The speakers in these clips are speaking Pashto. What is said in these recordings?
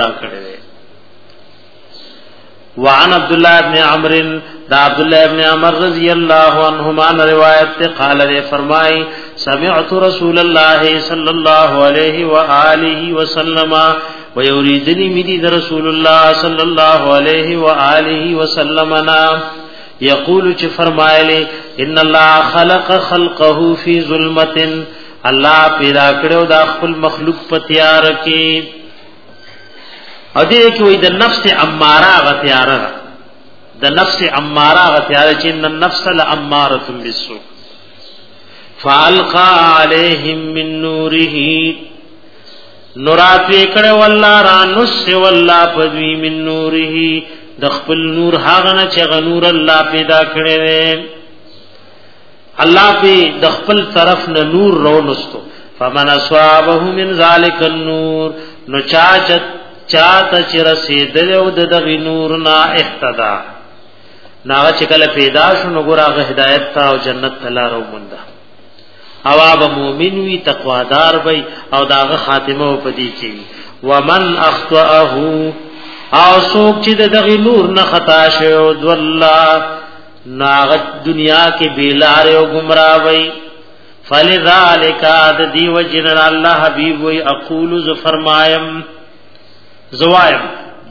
دا کړی دی وعن عبد الله ابن عمرو دا عبد الله ابن عمر رضی الله عنهما روایت ته قال نے فرمای سمعت رسول الله صلى الله عليه واله وسلم ويريدني مدي می رسول الله صلى الله عليه واله وسلم نا يقول چ فرمایلی ان الله خلق خلقه في ظلمت الله پیدا کړو دا خپل مخلوق په تیار کې او دې کې وای د نفس اماره غتیاره د نفس اماره غتیاره چې ان النفس لاماره بالسوء فالقى عليهم من نوره نورات وکړه والله را نس والله پدوی من نوره د خپل نور هاغه نه چې غنور الله پیدا کړی و الله په د خپل طرف نه نور رونستو فمن اصابه من ذلك النور نو چاچت چاته چې رسیدل او د دغه نور نه احتدا ناغه چې کله پیدا شو نو ګراغه هدایت تا او جنت تلا رو موندا او اب مومن وی تقوا دار وي او داغه خاتمه او پدی کی ومن اخطاه او څوک چې دغه نور نه خطا شوی او الله ناغه دنیا کې بیلار او گمراه وي فلذالک اد دی وجن الله حبیب وی اقول ز فرمایم زوایم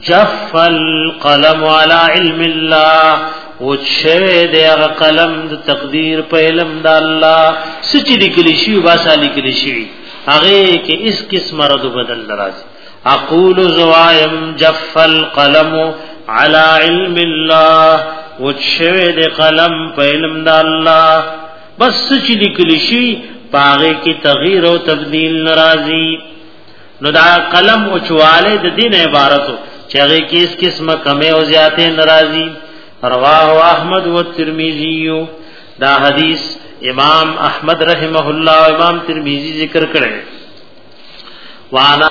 جف القلم على علم الله او شوه دی هغه قلم د تقدیر په علم د الله سچې لیکلی شي واسه لیکلی شي هغه کې اس قسم رد بدل راځي اقول زوایم جف القلم على علم الله او شوه دی قلم په علم د الله بس سچې لیکلی شي پاغه کې تغییر او تبديل ناراضي نو دا قلم اوچواله د دین عبارتو چې هغه کې اس قسمه کمه او زیاته ناراضي رواه احمد و ترمذی دا حدیث امام احمد رحمه الله امام ترمذی ذکر کړي وانا